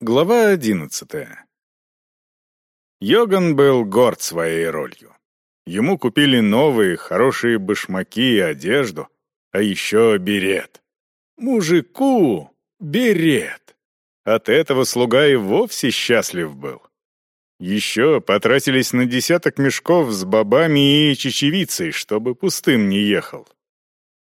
Глава одиннадцатая. Йоган был горд своей ролью. Ему купили новые, хорошие башмаки и одежду, а еще берет. Мужику берет. От этого слуга и вовсе счастлив был. Еще потратились на десяток мешков с бобами и чечевицей, чтобы пустым не ехал.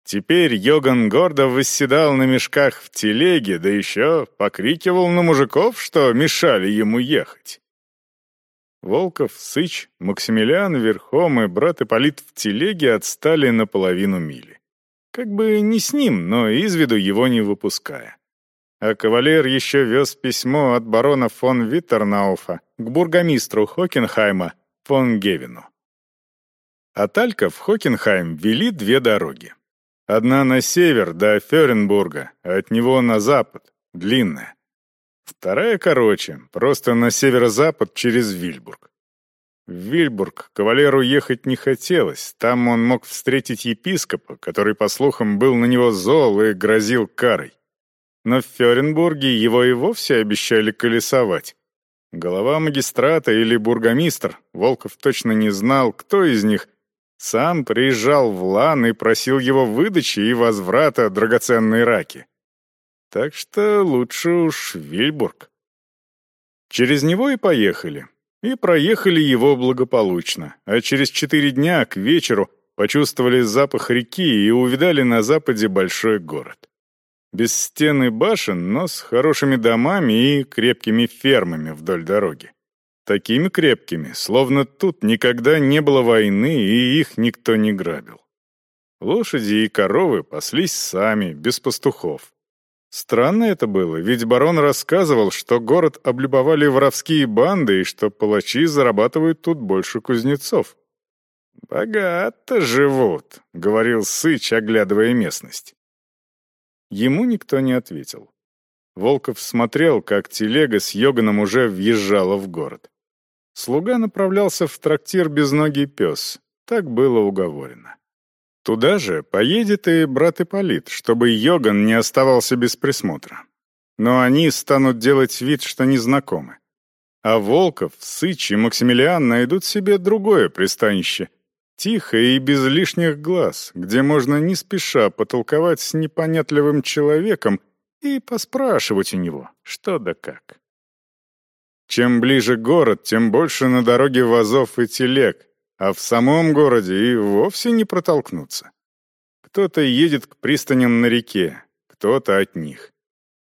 Теперь Йоган гордо восседал на мешках в телеге, да еще покрикивал на мужиков, что мешали ему ехать. Волков, Сыч, Максимилиан верхом и брат Ипполит в телеге отстали на половину мили. Как бы не с ним, но из виду его не выпуская. А кавалер еще вез письмо от барона фон Виттернауфа к бургомистру Хокенхайма фон Гевину. От Алька в Хокенхайм вели две дороги. Одна на север, до Ференбурга, а от него на запад, длинная. Вторая короче, просто на северо-запад через Вильбург. В Вильбург кавалеру ехать не хотелось, там он мог встретить епископа, который, по слухам, был на него зол и грозил карой. Но в Ференбурге его и вовсе обещали колесовать. Голова магистрата или бургомистр, Волков точно не знал, кто из них — сам приезжал в Лан и просил его выдачи и возврата драгоценной раки. Так что лучше уж Вильбург. Через него и поехали. И проехали его благополучно, а через четыре дня к вечеру почувствовали запах реки и увидали на западе большой город. Без стены башен, но с хорошими домами и крепкими фермами вдоль дороги такими крепкими, словно тут никогда не было войны и их никто не грабил. Лошади и коровы паслись сами, без пастухов. Странно это было, ведь барон рассказывал, что город облюбовали воровские банды и что палачи зарабатывают тут больше кузнецов. «Богато живут», — говорил Сыч, оглядывая местность. Ему никто не ответил. Волков смотрел, как телега с Йоганом уже въезжала в город. Слуга направлялся в трактир «Безногий пес». Так было уговорено. Туда же поедет и брат Ипполит, чтобы Йоган не оставался без присмотра. Но они станут делать вид, что не знакомы. А Волков, Сыч и Максимилиан найдут себе другое пристанище, тихо и без лишних глаз, где можно не спеша потолковать с непонятливым человеком и поспрашивать у него, что да как. Чем ближе город, тем больше на дороге вазов и телег, а в самом городе и вовсе не протолкнуться. Кто-то едет к пристаням на реке, кто-то от них,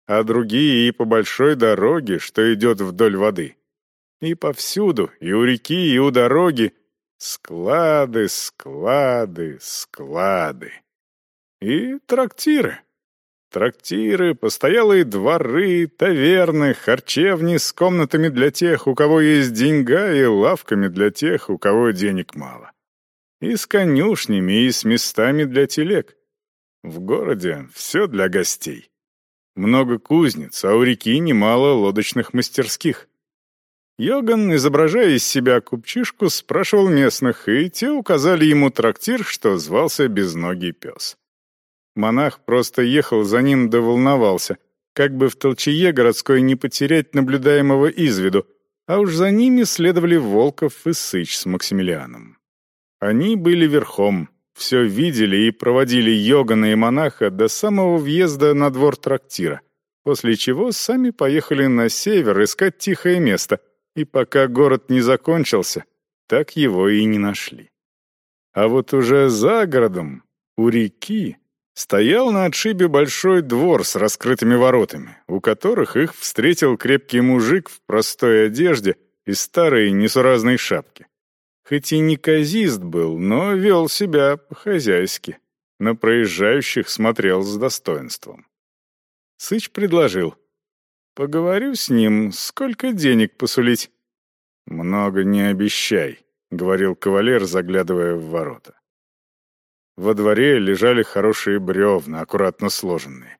а другие и по большой дороге, что идет вдоль воды. И повсюду, и у реки, и у дороги склады, склады, склады. И трактиры. Трактиры, постоялые дворы, таверны, харчевни с комнатами для тех, у кого есть деньга, и лавками для тех, у кого денег мало. И с конюшнями, и с местами для телег. В городе все для гостей. Много кузнец, а у реки немало лодочных мастерских. Йоган, изображая из себя купчишку, спрашивал местных, и те указали ему трактир, что звался «Безногий пес». Монах просто ехал за ним да волновался, как бы в толчее городской не потерять наблюдаемого из виду, а уж за ними следовали Волков и Сыч с Максимилианом. Они были верхом, все видели и проводили Йогана и монаха до самого въезда на двор трактира, после чего сами поехали на север искать тихое место, и пока город не закончился, так его и не нашли. А вот уже за городом, у реки, стоял на отшибе большой двор с раскрытыми воротами, у которых их встретил крепкий мужик в простой одежде и старой несуразной шапке. Хоть и не казист был, но вел себя по-хозяйски. На проезжающих смотрел с достоинством. Сыч предложил. «Поговорю с ним, сколько денег посулить?» «Много не обещай», — говорил кавалер, заглядывая в ворота. Во дворе лежали хорошие бревна, аккуратно сложенные.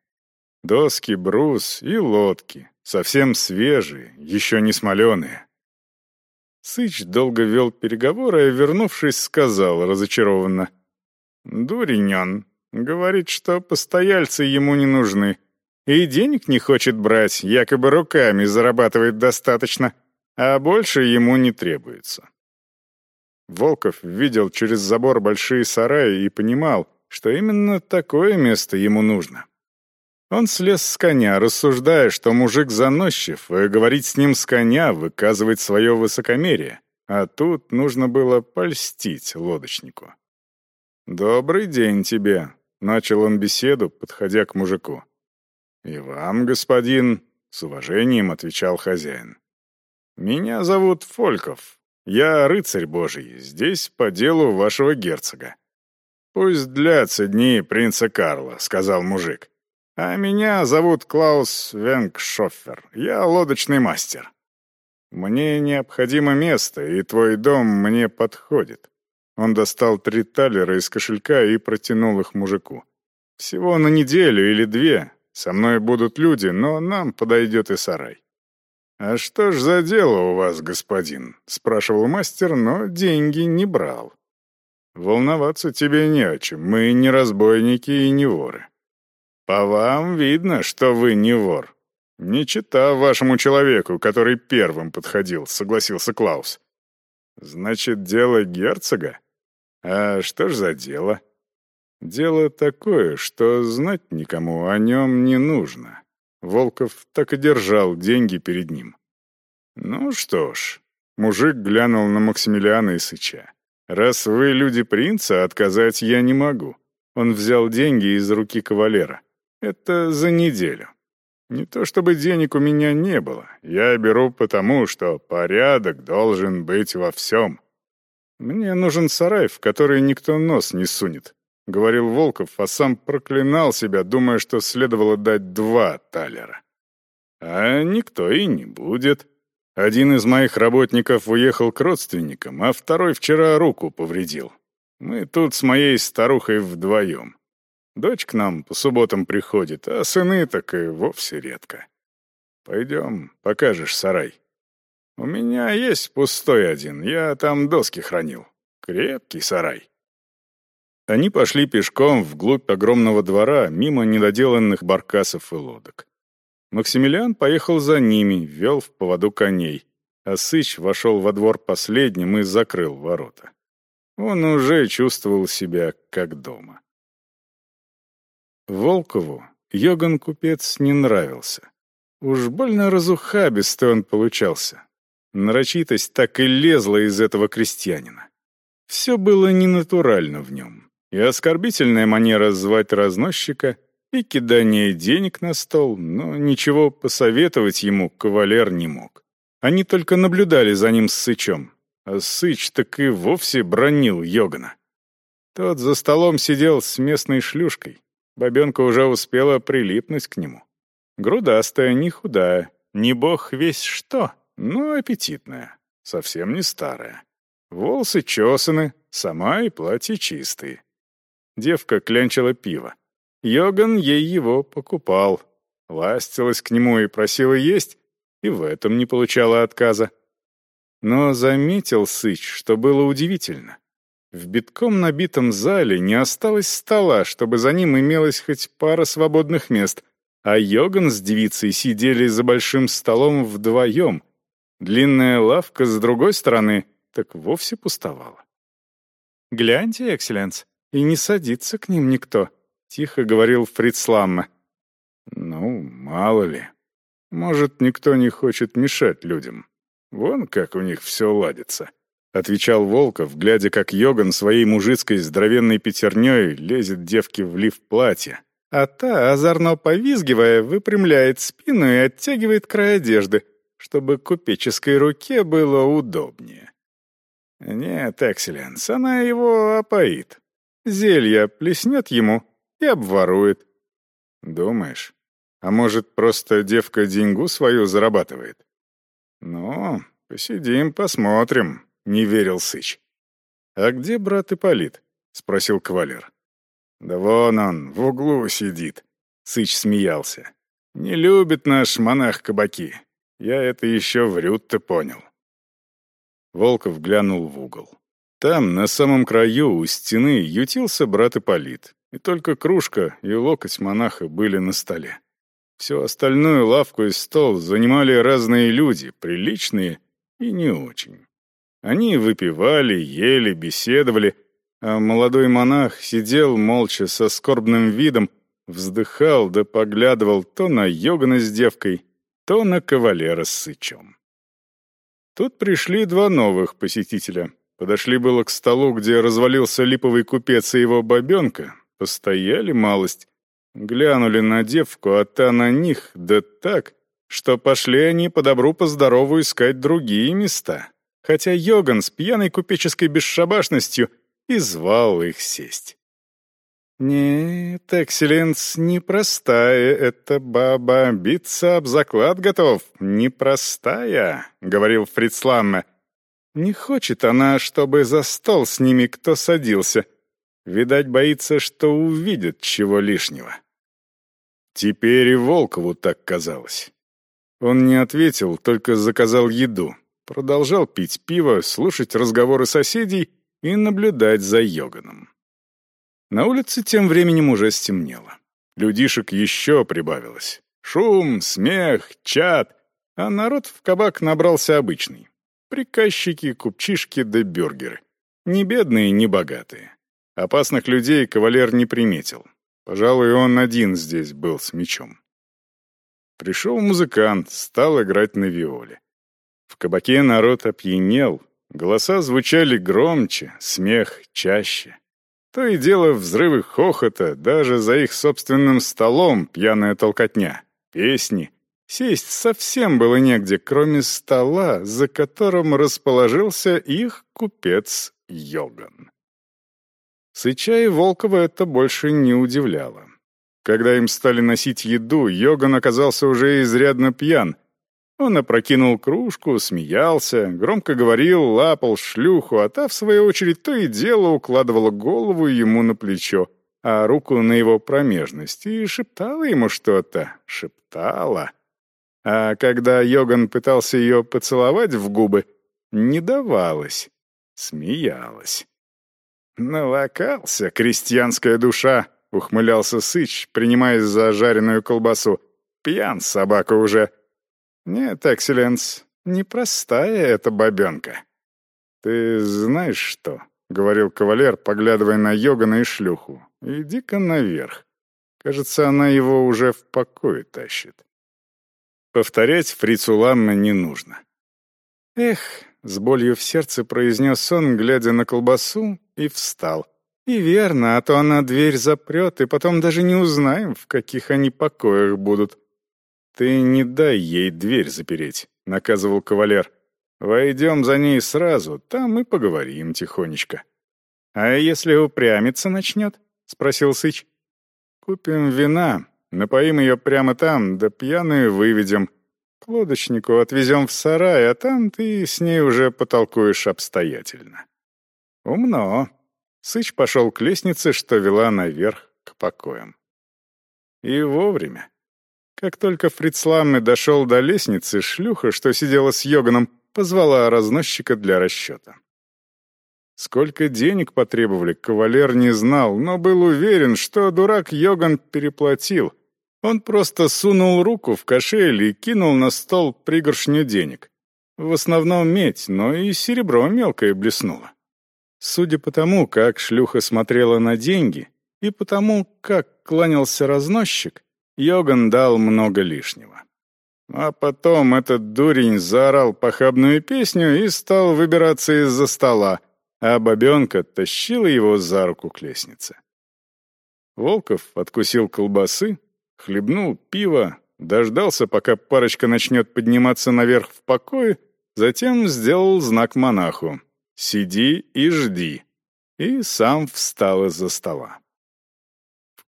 Доски, брус и лодки, совсем свежие, еще не смоленые. Сыч долго вел переговоры, а, вернувшись, сказал разочарованно. «Дурень. Говорит, что постояльцы ему не нужны. И денег не хочет брать, якобы руками зарабатывает достаточно, а больше ему не требуется. Волков видел через забор большие сараи и понимал, что именно такое место ему нужно. Он слез с коня, рассуждая, что мужик заносчив, и говорить с ним с коня выказывать свое высокомерие, а тут нужно было польстить лодочнику. «Добрый день тебе», — начал он беседу, подходя к мужику. «И вам, господин», — с уважением отвечал хозяин. «Меня зовут Фольков. Я рыцарь божий, здесь по делу вашего герцога». «Пусть длятся дни принца Карла», — сказал мужик. «А меня зовут Клаус Венгшофер. Я лодочный мастер. Мне необходимо место, и твой дом мне подходит». Он достал три талера из кошелька и протянул их мужику. «Всего на неделю или две. Со мной будут люди, но нам подойдет и сарай». «А что ж за дело у вас, господин?» — спрашивал мастер, но деньги не брал. «Волноваться тебе не о чем, мы не разбойники и не воры». «По вам видно, что вы не вор», «Не чита вашему человеку, который первым подходил», — согласился Клаус. «Значит, дело герцога? А что ж за дело?» «Дело такое, что знать никому о нем не нужно». Волков так и держал деньги перед ним. «Ну что ж», — мужик глянул на Максимилиана и Сыча. «Раз вы люди принца, отказать я не могу». Он взял деньги из руки кавалера. «Это за неделю». Не то чтобы денег у меня не было. Я беру потому, что порядок должен быть во всем. Мне нужен сарай, в который никто нос не сунет, — говорил Волков, а сам проклинал себя, думая, что следовало дать два талера. А никто и не будет. Один из моих работников уехал к родственникам, а второй вчера руку повредил. Мы тут с моей старухой вдвоем. Дочь к нам по субботам приходит, а сыны так и вовсе редко. Пойдем, покажешь сарай. У меня есть пустой один, я там доски хранил. Крепкий сарай. Они пошли пешком вглубь огромного двора, мимо недоделанных баркасов и лодок. Максимилиан поехал за ними, вел в поводу коней, а Сыч вошел во двор последним и закрыл ворота. Он уже чувствовал себя как дома. Волкову Йоган-купец не нравился. Уж больно разухабистый он получался. Нарочитость так и лезла из этого крестьянина. Все было ненатурально в нем. И оскорбительная манера звать разносчика, и кидание денег на стол, но ничего посоветовать ему кавалер не мог. Они только наблюдали за ним с Сычом, а Сыч так и вовсе бронил Йогана. Тот за столом сидел с местной шлюшкой, Бабенка уже успела прилипнуть к нему. Грудастая, не худая, не бог весь что, но аппетитная, совсем не старая. Волосы чесаны, сама и платье чистые. Девка клянчила пиво. Йоган ей его покупал. Ластилась к нему и просила есть, и в этом не получала отказа. Но заметил Сыч, что было удивительно. В битком набитом зале не осталось стола, чтобы за ним имелась хоть пара свободных мест, а Йоган с девицей сидели за большим столом вдвоем. Длинная лавка с другой стороны так вовсе пустовала. «Гляньте, экселленс, и не садится к ним никто», — тихо говорил Фриц Ламме. «Ну, мало ли. Может, никто не хочет мешать людям. Вон как у них все ладится». — отвечал Волков, глядя, как Йоган своей мужицкой здоровенной пятерней лезет девке в лиф платья, а та, озорно повизгивая, выпрямляет спину и оттягивает край одежды, чтобы купеческой руке было удобнее. Нет, Экселленс, она его опоит. Зелье плеснет ему и обворует. Думаешь? А может, просто девка деньгу свою зарабатывает? Ну, посидим, посмотрим, — не верил Сыч. «А где брат Ипполит?» — спросил кавалер. «Да вон он, в углу сидит», — Сыч смеялся. «Не любит наш монах кабаки. Я это еще врют-то понял». Волков глянул в угол. Там, на самом краю, у стены, ютился брат Ипполит, и только кружка и локоть монаха были на столе. Всю остальную лавку и стол занимали разные люди, приличные и не очень. Они выпивали, ели, беседовали, а молодой монах сидел молча со скорбным видом, вздыхал да поглядывал то на Йогана с девкой, то на кавалера с сычом. Тут пришли два новых посетителя. Подошли было к столу, где развалился липовый купец и его бабенка, постояли малость, глянули на девку, а та на них, да так, что пошли они по добру по искать другие места, хотя Йоган с пьяной купеческой бесшабашностью и звал их сесть. «Нет, экселленс, непростая эта баба, биться об заклад готов, непростая», — говорил Фрицламме. «Не хочет она, чтобы за стол с ними кто садился. Видать, боится, что увидит чего лишнего». Теперь и Волкову так казалось. Он не ответил, только заказал еду, продолжал пить пиво, слушать разговоры соседей и наблюдать за Йоганом. На улице тем временем уже стемнело. Людишек еще прибавилось. Шум, смех, чат, а народ в кабак набрался обычный. Приказчики, купчишки да бюргеры. Ни бедные, ни богатые. Опасных людей кавалер не приметил. Пожалуй, он один здесь был с мечом. Пришел музыкант, стал играть на виоле. В кабаке народ опьянел, голоса звучали громче, смех чаще. То и дело взрывы хохота, даже за их собственным столом пьяная толкотня, песни. Сесть совсем было негде, кроме стола, за которым расположился их купец Йоган. Сыча и Волкова это больше не удивляло. Когда им стали носить еду, Йоган оказался уже изрядно пьян — он опрокинул кружку, смеялся, громко говорил, лапал шлюху, а та, в свою очередь, то и дело укладывала голову ему на плечо, а руку на его промежность и шептала ему что-то, шептала. А когда Йоган пытался ее поцеловать в губы, не давалось, смеялась. «Налокался, крестьянская душа!» — ухмылялся Сыч, принимаясь за жареную колбасу. «Пьян собака уже!» «Нет, экселленс, непростая эта бабенка». «Ты знаешь что?» — говорил кавалер, поглядывая на Йогана и шлюху. «Иди-ка наверх. Кажется, она его уже в покое тащит». Повторять фрицу Ламме не нужно. «Эх», — с болью в сердце произнес он, глядя на колбасу, и встал. «И верно, а то она дверь запрет, и потом даже не узнаем, в каких они покоях будут. «Ты не дай ей дверь запереть», — наказывал кавалер. «Войдем за ней сразу, там и поговорим тихонечко». «А если упрямиться начнет?» — спросил Сыч. «Купим вина, напоим ее прямо там, да пьяную выведем. К лодочнику отвезем в сарай, а там ты с ней уже потолкуешь обстоятельно». «Умно». Сыч пошел к лестнице, что вела наверх к покоям. И вовремя. Как только Фрицламме дошел до лестницы, шлюха, что сидела с Йоганом, позвала разносчика для расчета. Сколько денег потребовали, кавалер не знал, но был уверен, что дурак Йоган переплатил. Он просто сунул руку в кошель и кинул на стол пригоршню денег. В основном медь, но и серебро мелкое блеснуло. Судя по тому, как шлюха смотрела на деньги, и потому, как кланялся разносчик, Йоган дал много лишнего. А потом этот дурень заорал похабную песню и стал выбираться из-за стола, а бабенка тащила его за руку к лестнице. Волков откусил колбасы, хлебнул пиво, дождался, пока парочка начнет подниматься наверх в покое, затем сделал знак монаху «Сиди и жди», и сам встал из-за стола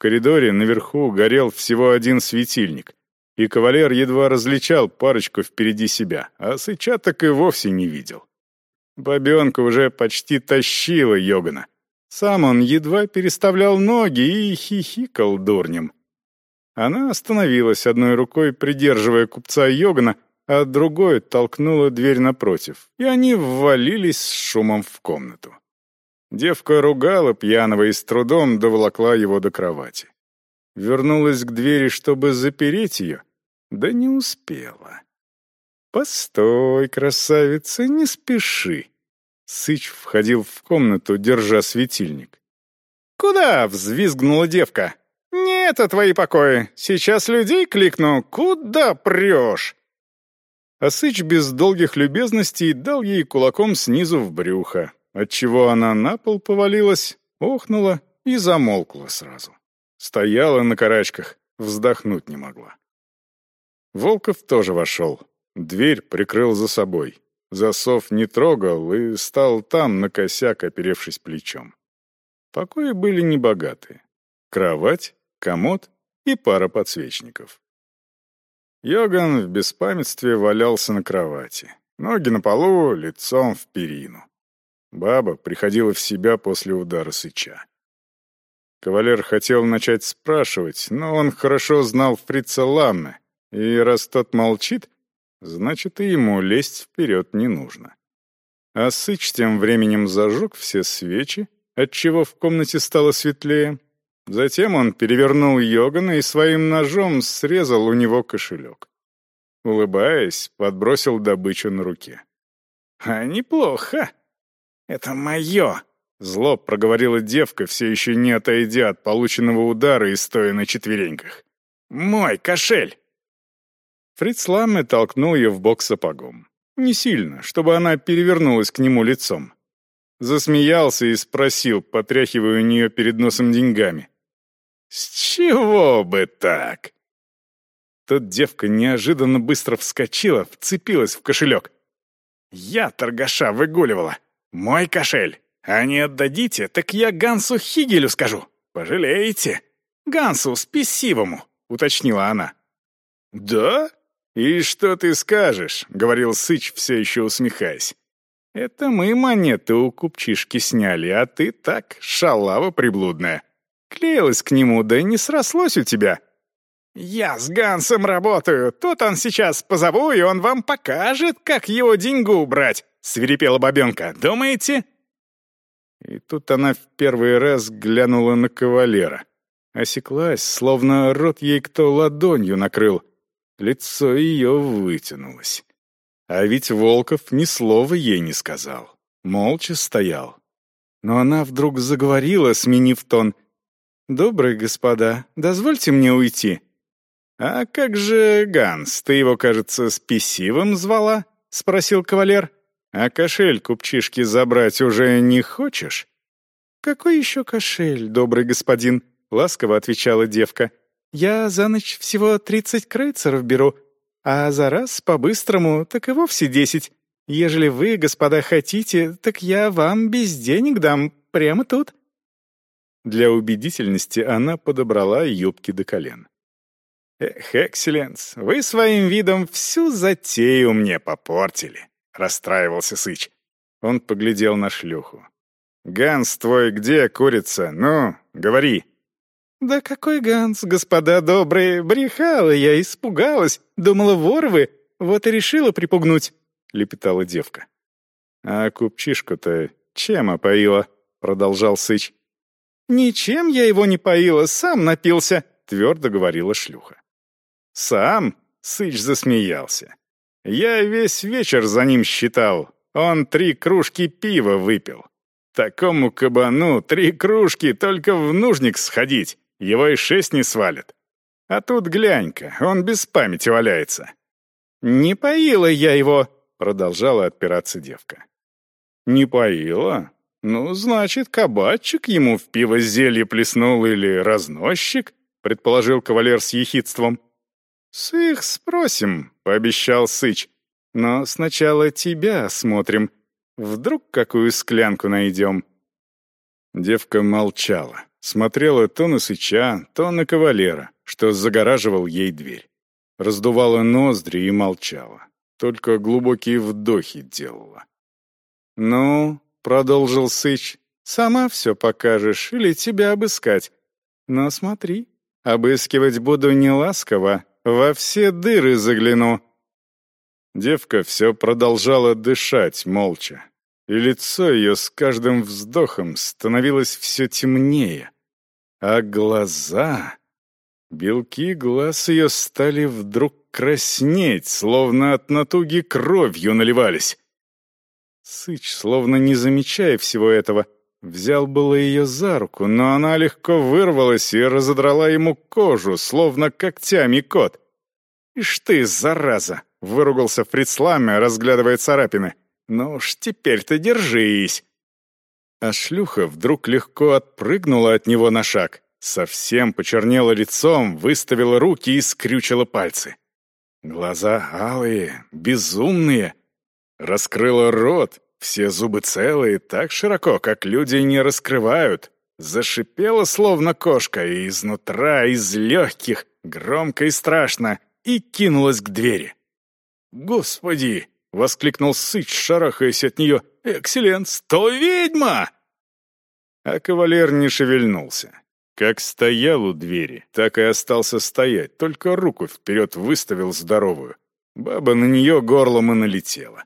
коридоре наверху горел всего один светильник, и кавалер едва различал парочку впереди себя, а Сыча так и вовсе не видел. Бабенка уже почти тащила Йогана. Сам он едва переставлял ноги и хихикал дурнем. Она остановилась одной рукой, придерживая купца Йогана, а другой толкнула дверь напротив, и они ввалились с шумом в комнату. Девка ругала пьяного и с трудом доволокла его до кровати. Вернулась к двери, чтобы запереть ее, да не успела. «Постой, красавица, не спеши!» Сыч входил в комнату, держа светильник. «Куда?» — взвизгнула девка. «Не это твои покои. Сейчас людей кликну. Куда прешь?» А Сыч без долгих любезностей дал ей кулаком снизу в брюхо, отчего она на пол повалилась, охнула и замолкла сразу. Стояла на карачках, вздохнуть не могла. Волков тоже вошел. Дверь прикрыл за собой. Засов не трогал и стал там, на косяк, оперевшись плечом. Покои были небогатые. Кровать, комод и пара подсвечников. Йоган в беспамятстве валялся на кровати. Ноги на полу, лицом в перину. Баба приходила в себя после удара сыча. Кавалер хотел начать спрашивать, но он хорошо знал фрица Ламме, и раз тот молчит, значит, и ему лезть вперед не нужно. А Сыч тем временем зажег все свечи, отчего в комнате стало светлее. Затем он перевернул Йогана и своим ножом срезал у него кошелек. Улыбаясь, подбросил добычу на руке. «А неплохо. Это мое!» Зло проговорила девка, все еще не отойдя от полученного удара и стоя на четвереньках. «Мой кошель!» Фриц Ламме толкнул ее в бок сапогом. Не сильно, чтобы она перевернулась к нему лицом. Засмеялся и спросил, потряхивая у нее перед носом деньгами. «С чего бы так?» Тут девка неожиданно быстро вскочила, вцепилась в кошелек. «Я торгаша выгуливала. Мой кошель!» А не отдадите, так я Гансу Хигелю скажу. Пожалеете. Гансу спесивому, уточнила она. Да? И что ты скажешь? говорил Сыч, все еще усмехаясь. Это мы монеты у купчишки сняли, а ты так, шалава приблудная. Клеилась к нему, да не срослось у тебя. Я с Гансом работаю. Тут он сейчас позову, и он вам покажет, как его деньгу убрать. Свирепела бабенка. Думаете? И тут она в первый раз глянула на кавалера. Осеклась, словно рот ей кто ладонью накрыл. Лицо ее вытянулось. А ведь Волков ни слова ей не сказал. Молча стоял. Но она вдруг заговорила, сменив тон. «Добрые господа, дозвольте мне уйти». «А как же Ганс? Ты его, кажется, спесивым звала?» — спросил кавалер. А кошель купчишки забрать уже не хочешь?» «Какой еще кошель, добрый господин?» — ласково отвечала девка. «Я за ночь всего тридцать крейцеров беру, а за раз по-быстрому так и вовсе десять. Ежели вы, господа, хотите, так я вам без денег дам прямо тут». Для убедительности она подобрала юбки до колен. «Эх, экселленс, вы своим видом всю затею мне попортили». — расстраивался Сыч. Он поглядел на шлюху. «Ганс твой где, курица? Ну, говори!» «Да какой Ганс, господа добрые, брехала я, испугалась, думала, вор вы, вот и решила припугнуть», — лепетала девка. «А купчишку-то чем опоила?» — продолжал Сыч. «Ничем я его не поила, сам напился», — твердо говорила шлюха. «Сам?» — Сыч засмеялся. Я весь вечер за ним считал. Он три кружки пива выпил. Такому кабану три кружки только в нужник сходить. Его и шесть не свалит. А тут глянь-ка, он без памяти валяется. «Не поила я его», — продолжала отпираться девка. «Не поила? Ну, значит, кабачик ему в пиво зелье плеснул или разносчик», — предположил кавалер с ехидством. «С их спросим», — пообещал Сыч. «Но сначала тебя осмотрим. Вдруг какую склянку найдем?» Девка молчала, смотрела то на Сыча, то на кавалера, что загораживал ей дверь. Раздувала ноздри и молчала, только глубокие вдохи делала. «Ну», — продолжил Сыч, — «сама все покажешь или тебя обыскать. Но смотри, обыскивать буду не ласково, во все дыры загляну». Девка все продолжала дышать молча, и лицо ее с каждым вздохом становилось все темнее, а глаза... Белки глаз ее стали вдруг краснеть, словно от натуги кровью наливались. Сыч, словно не замечая всего этого, взял было ее за руку, но она легко вырвалась и разодрала ему кожу, словно когтями кот. «Ишь ты, зараза!» — выругался Фрицламе, разглядывая царапины. «Ну уж теперь-то держись!» А шлюха вдруг легко отпрыгнула от него на шаг, совсем почернела лицом, выставила руки и скрючила пальцы. Глаза алые, безумные. Раскрыла рот, все зубы целые, так широко, как люди не раскрывают. Зашипела, словно кошка, и изнутра, из легких, громко и страшно — и кинулась к двери. «Господи!» — воскликнул Сыч, шарахаясь от нее. «Экселленс, то ведьма!» А кавалер не шевельнулся. Как стоял у двери, так и остался стоять, только руку вперед выставил здоровую. Баба на нее горлом и налетела.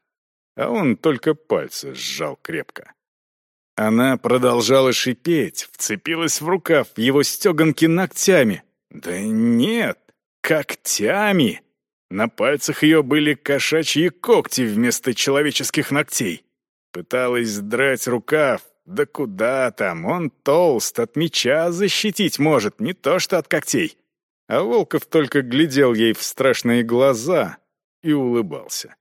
А он только пальцы сжал крепко. Она продолжала шипеть, вцепилась в рукав его стеганки ногтями. Да нет, когтями. На пальцах ее были кошачьи когти вместо человеческих ногтей. Пыталась драть рукав, да куда там, он толст, от меча защитить может, не то что от когтей. А Волков только глядел ей в страшные глаза и улыбался.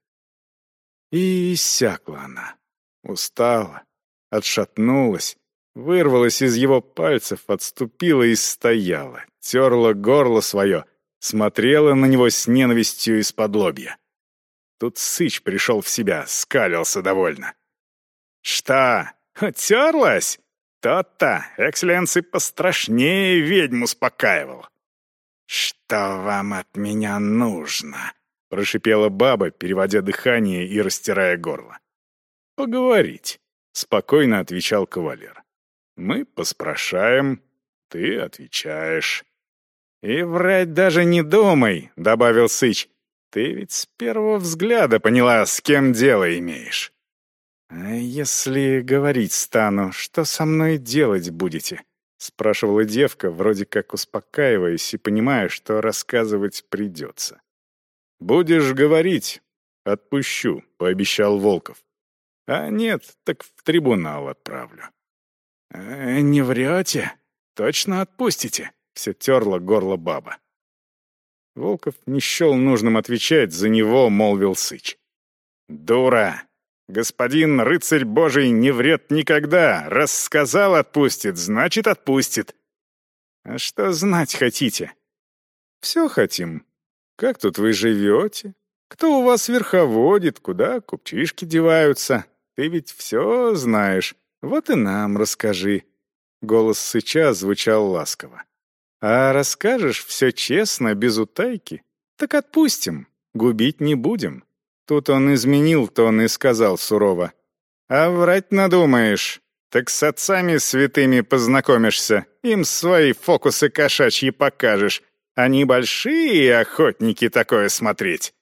И иссякла она. Устала, отшатнулась, вырвалась из его пальцев, отступила и стояла, терла горло свое — смотрела на него с ненавистью из-под лобья. Тут Сыч пришел в себя, скалился довольно. «Что, утерлась? Тот-то, экселленс, пострашнее ведьм успокаивал». «Что вам от меня нужно?» — прошипела баба, переводя дыхание и растирая горло. «Поговорить», — спокойно отвечал кавалер. «Мы поспрашаем, ты отвечаешь». «И врать даже не думай», — добавил Сыч. «Ты ведь с первого взгляда поняла, с кем дело имеешь». «А если говорить стану, что со мной делать будете?» — спрашивала девка, вроде как успокаиваясь и понимая, что рассказывать придется. «Будешь говорить, отпущу», — пообещал Волков. «А нет, так в трибунал отправлю». «Э, «Не врете? Точно отпустите?» Все терла горло баба. Волков не счел нужным отвечать, за него молвил Сыч. «Дура! Господин рыцарь божий не врет никогда. Раз сказал отпустит, значит отпустит. А что знать хотите?» «Все хотим. Как тут вы живете? Кто у вас верховодит? Куда купчишки деваются? Ты ведь все знаешь. Вот и нам расскажи». Голос Сыча звучал ласково. А расскажешь все честно, без утайки, так отпустим, губить не будем». Тут он изменил тон и сказал сурово. «А врать надумаешь, так с отцами святыми познакомишься, им свои фокусы кошачьи покажешь. Они большие охотники такое смотреть».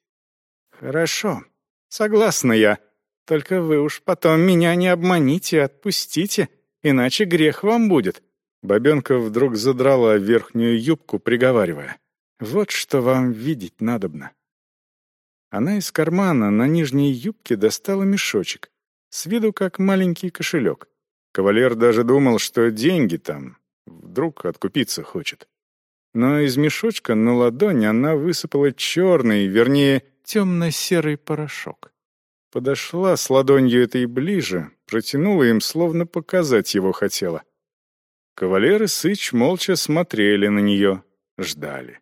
«Хорошо, согласна я. Только вы уж потом меня не обманите, отпустите, иначе грех вам будет. Бабенка вдруг задрала верхнюю юбку, приговаривая. «Вот что вам видеть надобно». Она из кармана на нижней юбке достала мешочек, с виду как маленький кошелек. Кавалер даже думал, что деньги там, вдруг откупиться хочет. Но из мешочка на ладонь она высыпала черный, вернее, темно-серый порошок. Подошла с ладонью этой ближе, протянула им, словно показать его хотела — Кавалер и Сыч молча смотрели на нее, ждали.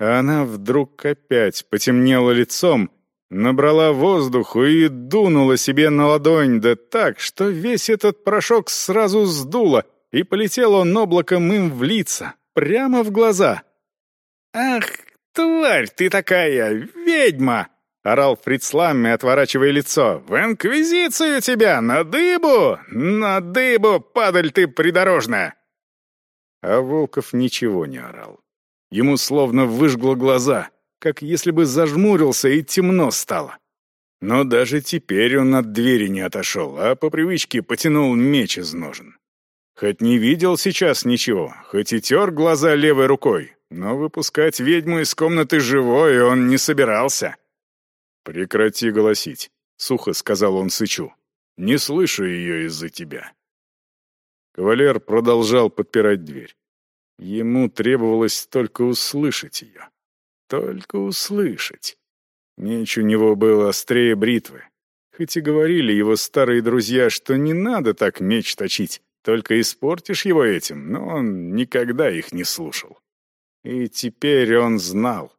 А она вдруг опять потемнела лицом, набрала воздуху и дунула себе на ладонь, да так, что весь этот порошок сразу сдуло, и полетел он облаком им в лица, прямо в глаза. «Ах, тварь ты такая, ведьма!» — орал Фрицламми, отворачивая лицо. «В инквизицию тебя! На дыбу! На дыбу, падаль ты придорожная!» А Волков ничего не орал. Ему словно выжгло глаза, как если бы зажмурился и темно стало. Но даже теперь он от двери не отошел, а по привычке потянул меч из ножен. Хоть не видел сейчас ничего, хоть и тер глаза левой рукой, но выпускать ведьму из комнаты живой он не собирался. «Прекрати голосить», — сухо сказал он Сычу. «Не слышу ее из-за тебя». Кавалер продолжал подпирать дверь. Ему требовалось только услышать ее. Только услышать. Меч у него был острее бритвы. Хоть и говорили его старые друзья, что не надо так меч точить, только испортишь его этим, но он никогда их не слушал. И теперь он знал.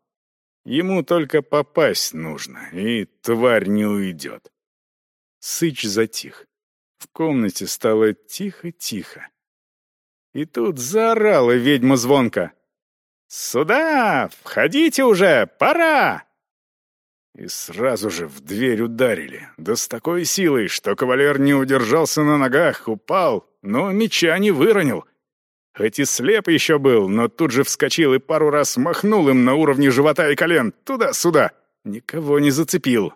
Ему только попасть нужно, и тварь не уйдет. Сыч затих. В комнате стало тихо-тихо. И тут заорала ведьма звонко. «Сюда! Входите уже! Пора!» И сразу же в дверь ударили, да с такой силой, что кавалер не удержался на ногах, упал, но меча не выронил. Хоть и слеп еще был, но тут же вскочил и пару раз махнул им на уровне живота и колен, туда-сюда. Никого не зацепил.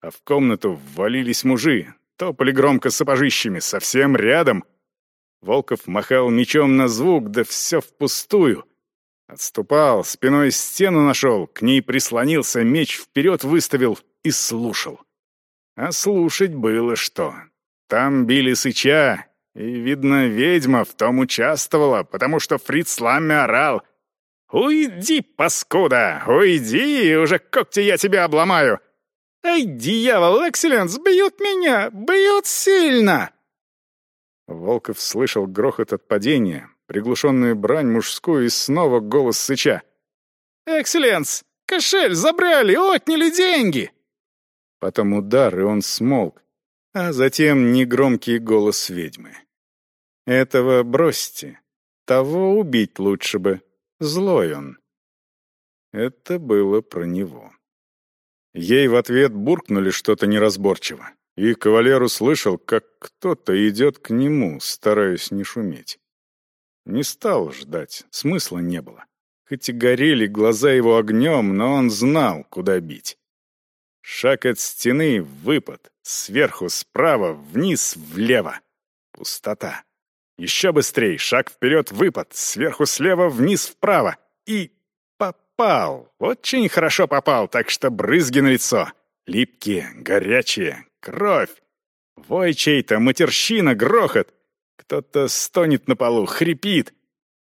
А в комнату ввалились мужи, топали громко сапожищами, совсем рядом. Волков махал мечом на звук, да все впустую. Отступал, спиной стену нашел, к ней прислонился, меч вперед выставил и слушал. А слушать было что. Там били сыча, и, видно, ведьма в том участвовала, потому что Фриц Ламме орал. «Уйди, паскуда! Уйди, уже когти я тебя обломаю! Эй, дьявол, Экселленс, бьют меня! Бьют сильно!» Волков слышал грохот от падения, приглушенную брань мужскую и снова голос сыча. «Экселленс! Кошель забрали, отняли деньги!» Потом удар, и он смолк, а затем негромкий голос ведьмы. «Этого бросьте, того убить лучше бы, злой он». Это было про него. Ей в ответ буркнули что-то неразборчиво, и кавалер услышал, как кто-то идет к нему, стараясь не шуметь. Не стал ждать, смысла не было. Хоть и горели глаза его огнем, но он знал, куда бить. Шаг от стены, выпад, сверху, справа, вниз, влево. Пустота. Еще быстрее, шаг вперед, выпад, сверху, слева, вниз, вправо. И попал. Очень хорошо попал, так что брызги на лицо. Липкие, горячие, кровь. Вой чей-то, матерщина, грохот. Кто-то стонет на полу, хрипит.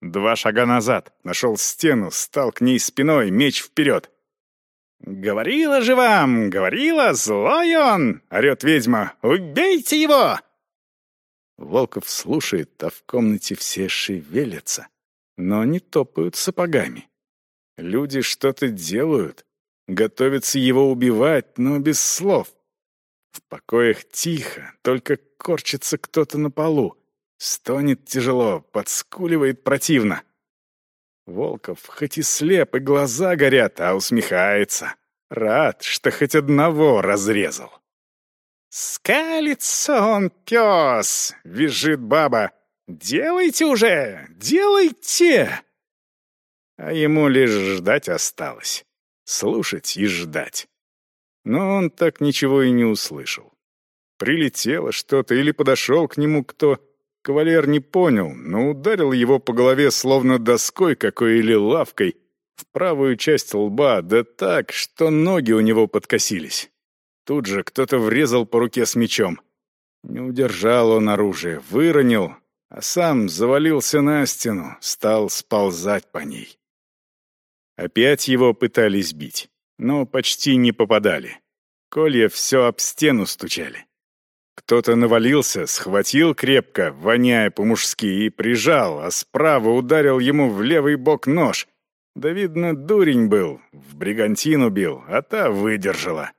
Два шага назад, нашел стену, стал к ней спиной, меч вперед. «Говорила же вам, говорила, злой он!» — орет ведьма. «Убейте его!» Волков слушает, а в комнате все шевелятся, но не топают сапогами. Люди что-то делают, готовятся его убивать, но без слов. В покоях тихо, только корчится кто-то на полу. Стонет тяжело, подскуливает противно. Волков хоть и слеп, и глаза горят, а усмехается. Рад, что хоть одного разрезал. «Скалится он, пес!» — визжит баба. «Делайте уже! Делайте!» А ему лишь ждать осталось. Слушать и ждать. Но он так ничего и не услышал. Прилетело что-то или подошел к нему кто Кавалер не понял, но ударил его по голове словно доской какой или лавкой в правую часть лба, да так, что ноги у него подкосились. Тут же кто-то врезал по руке с мечом. Не удержал он оружие, выронил, а сам завалился на стену, стал сползать по ней. Опять его пытались бить, но почти не попадали. Колья все об стену стучали. Кто-то навалился, схватил крепко, воняя по-мужски, и прижал, а справа ударил ему в левый бок нож. Да, видно, дурень был, в бригантину бил, а та выдержала.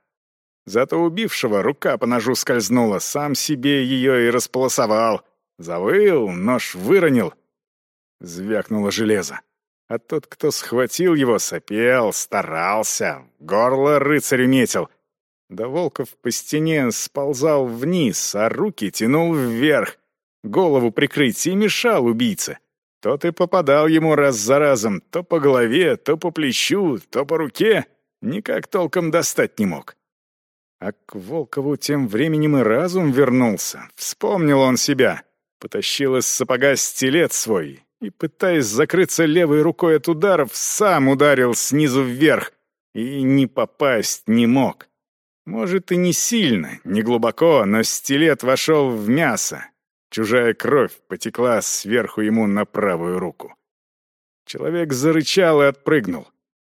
Зато убившего рука по ножу скользнула, сам себе ее и располосовал. Завыл, нож выронил. Звякнуло железо. А тот, кто схватил его, сопел, старался, горло рыцарю метил — да Волков по стене сползал вниз, а руки тянул вверх. Голову прикрыть и мешал убийце. Тот и попадал ему раз за разом, то по голове, то по плечу, то по руке. Никак толком достать не мог. А к Волкову тем временем и разум вернулся. Вспомнил он себя. Потащил из сапога стилет свой и, пытаясь закрыться левой рукой от ударов, сам ударил снизу вверх и не попасть не мог. Может, и не сильно, не глубоко, но стилет вошел в мясо. Чужая кровь потекла сверху ему на правую руку. Человек зарычал и отпрыгнул.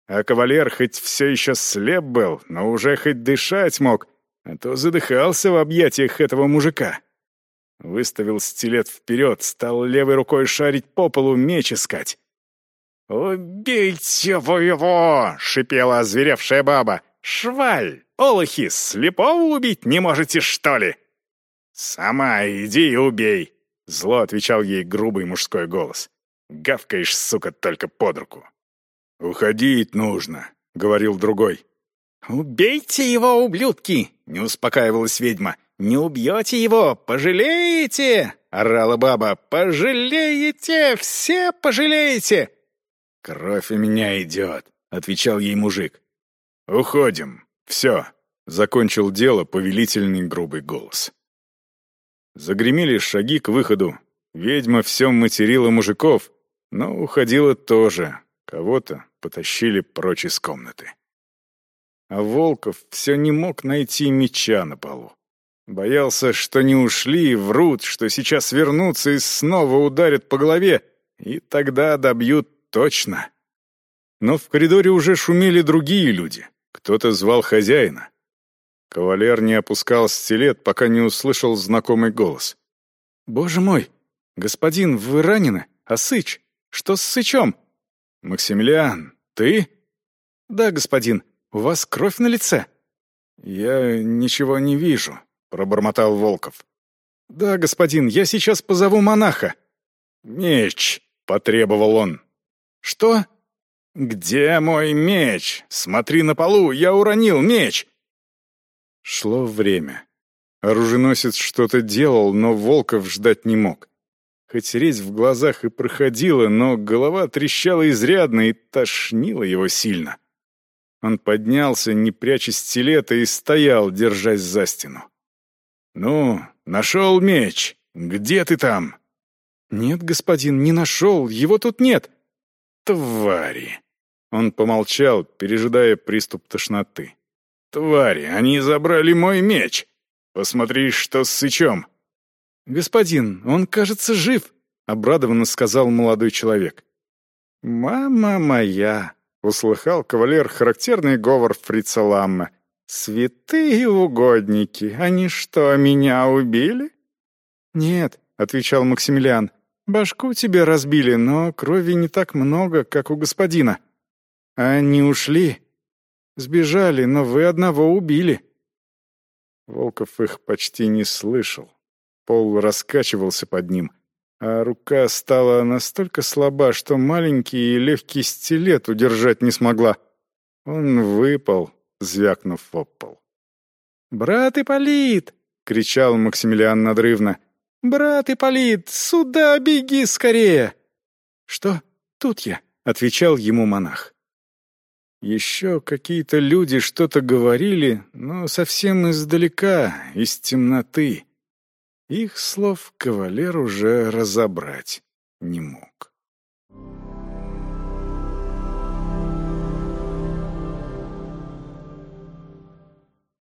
А кавалер хоть все еще слеп был, но уже хоть дышать мог, а то задыхался в объятиях этого мужика. Выставил стилет вперед, стал левой рукой шарить по полу, меч искать. «Убейте вы его!» — шипела озверевшая баба. «Шваль! Олухи, слепого убить не можете, что ли?» «Сама иди и убей!» — зло отвечал ей грубый мужской голос. «Гавкаешь, сука, только под руку!» «Уходить нужно», — говорил другой. «Убейте его, ублюдки!» — не успокаивалась ведьма. «Не убьете его, пожалеете!» — орала баба. «Пожалеете! Все пожалеете!» «Кровь у меня идет», — отвечал ей мужик. «Уходим. Все», — закончил дело повелительный грубый голос. Загремели шаги к выходу. Ведьма все материла мужиков, но уходила тоже. Кого-то потащили прочь из комнаты. А Волков все не мог найти меча на полу. Боялся, что не ушли, врут, что сейчас вернутся и снова ударят по голове, и тогда добьют точно. Но в коридоре уже шумели другие люди. Кто-то звал хозяина. Кавалер не опускал стилет, пока не услышал знакомый голос. «Боже мой! Господин, вы ранены? А Сыч? Что с Сычом?» «Максимилиан, ты?» «Да, господин. У вас кровь на лице?» «Я ничего не вижу», — пробормотал Волков. «Да, господин, я сейчас позову монаха». «Меч!» — потребовал он. «Что?» «Где мой меч? Смотри на полу, я уронил меч!» Шло время. Оруженосец что-то делал, но Волков ждать не мог. Хоть резь в глазах и проходила, но голова трещала изрядно и тошнила его сильно. Он поднялся, не пряча стилета, и стоял, держась за стену. «Ну, нашел меч. Где ты там?» «Нет, господин, не нашел. Его тут нет». «Твари!» Он помолчал, пережидая приступ тошноты. «Твари, они забрали мой меч! Посмотри, что с Сычом!» «Господин, он, кажется, жив!» — обрадованно сказал молодой человек. «Мама моя!» — услыхал кавалер характерный говор фрица Ламма. «Святые угодники, они что, меня убили?» «Нет», — отвечал Максимилиан, — «башку тебе разбили, но крови не так много, как у господина». «Они ушли. Сбежали, но вы одного убили». Волков их почти не слышал. Пол раскачивался под ним, а рука стала настолько слаба, что маленький и легкий стилет удержать не смогла. Он выпал, звякнув в пол. «Брат Ипполит!» — кричал Максимилиан надрывно. «Брат Ипполит, сюда беги скорее!» «Что? Тут я!» — отвечал ему монах. Еще какие-то люди что-то говорили, но совсем издалека, из темноты. Их слов кавалер уже разобрать не мог.